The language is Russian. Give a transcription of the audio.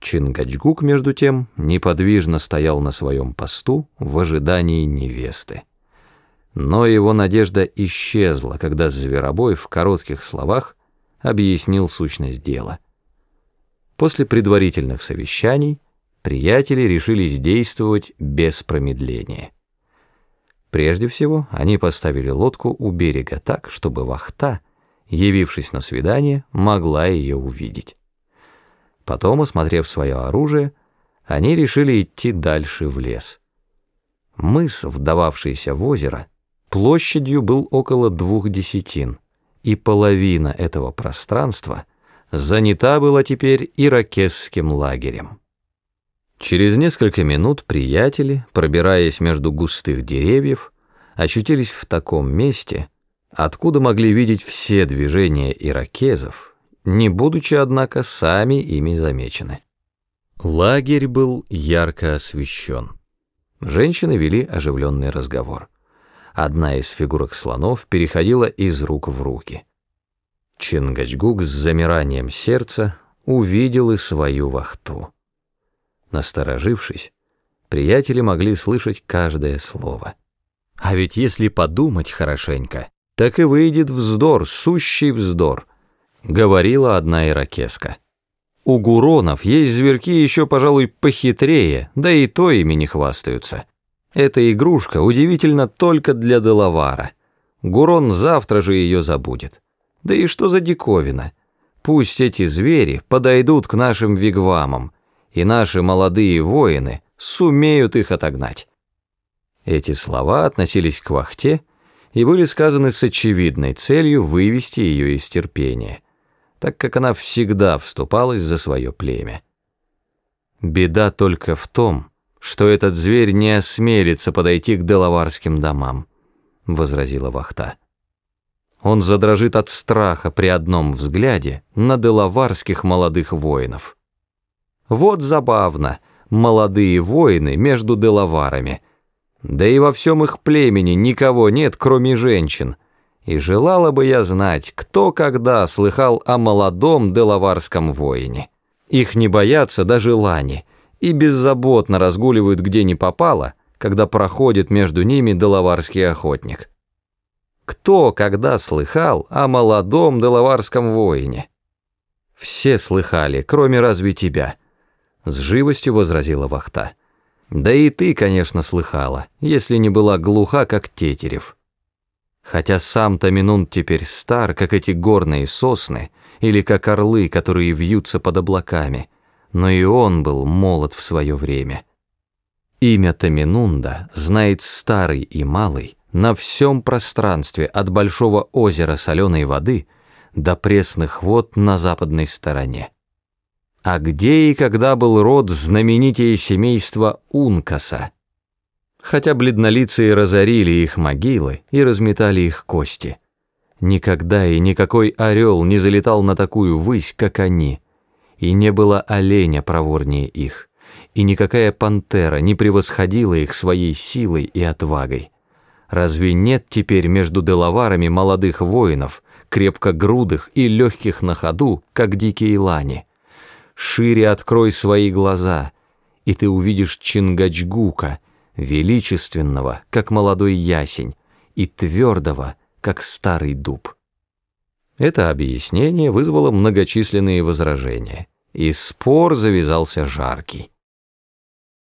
Чингачгук, между тем, неподвижно стоял на своем посту в ожидании невесты. Но его надежда исчезла, когда Зверобой в коротких словах объяснил сущность дела. После предварительных совещаний приятели решились действовать без промедления. Прежде всего, они поставили лодку у берега так, чтобы вахта, явившись на свидание, могла ее увидеть. Потом, осмотрев свое оружие, они решили идти дальше в лес. Мыс, вдававшийся в озеро, площадью был около двух десятин, и половина этого пространства занята была теперь иракесским лагерем. Через несколько минут приятели, пробираясь между густых деревьев, очутились в таком месте, откуда могли видеть все движения иракезов, не будучи, однако, сами ими замечены. Лагерь был ярко освещен. Женщины вели оживленный разговор. Одна из фигурок слонов переходила из рук в руки. Чингачгук с замиранием сердца увидел и свою вахту. Насторожившись, приятели могли слышать каждое слово. А ведь если подумать хорошенько, так и выйдет вздор, сущий вздор — говорила одна иракеска. У гуронов есть зверьки еще, пожалуй, похитрее, да и то ими не хвастаются. Эта игрушка удивительно только для Делавара. Гурон завтра же ее забудет. Да и что за диковина? Пусть эти звери подойдут к нашим вигвамам, и наши молодые воины сумеют их отогнать. Эти слова относились к вахте и были сказаны с очевидной целью вывести ее из терпения так как она всегда вступалась за свое племя. Беда только в том, что этот зверь не осмелится подойти к делаварским домам, возразила Вахта. Он задрожит от страха при одном взгляде на делаварских молодых воинов. Вот забавно, молодые воины между делаварами. Да и во всем их племени никого нет, кроме женщин — и желала бы я знать, кто когда слыхал о молодом делаварском воине. Их не боятся даже лани, и беззаботно разгуливают где ни попало, когда проходит между ними делаварский охотник. Кто когда слыхал о молодом делаварском воине? Все слыхали, кроме разве тебя, с живостью возразила Вахта. Да и ты, конечно, слыхала, если не была глуха, как Тетерев. Хотя сам Таминун теперь стар, как эти горные сосны, или как орлы, которые вьются под облаками, но и он был молод в свое время. Имя Таминунда знает старый и малый на всем пространстве от большого озера соленой воды до пресных вод на западной стороне. А где и когда был род знаменитее семейства Ункаса? Хотя бледнолицые разорили их могилы и разметали их кости. Никогда и никакой орел не залетал на такую высь, как они, и не было оленя проворнее их, и никакая пантера не превосходила их своей силой и отвагой. Разве нет теперь между деловарами молодых воинов, крепко грудых и легких на ходу, как дикие лани? Шире открой свои глаза, и ты увидишь Чингачгука — величественного, как молодой ясень, и твердого, как старый дуб. Это объяснение вызвало многочисленные возражения, и спор завязался жаркий.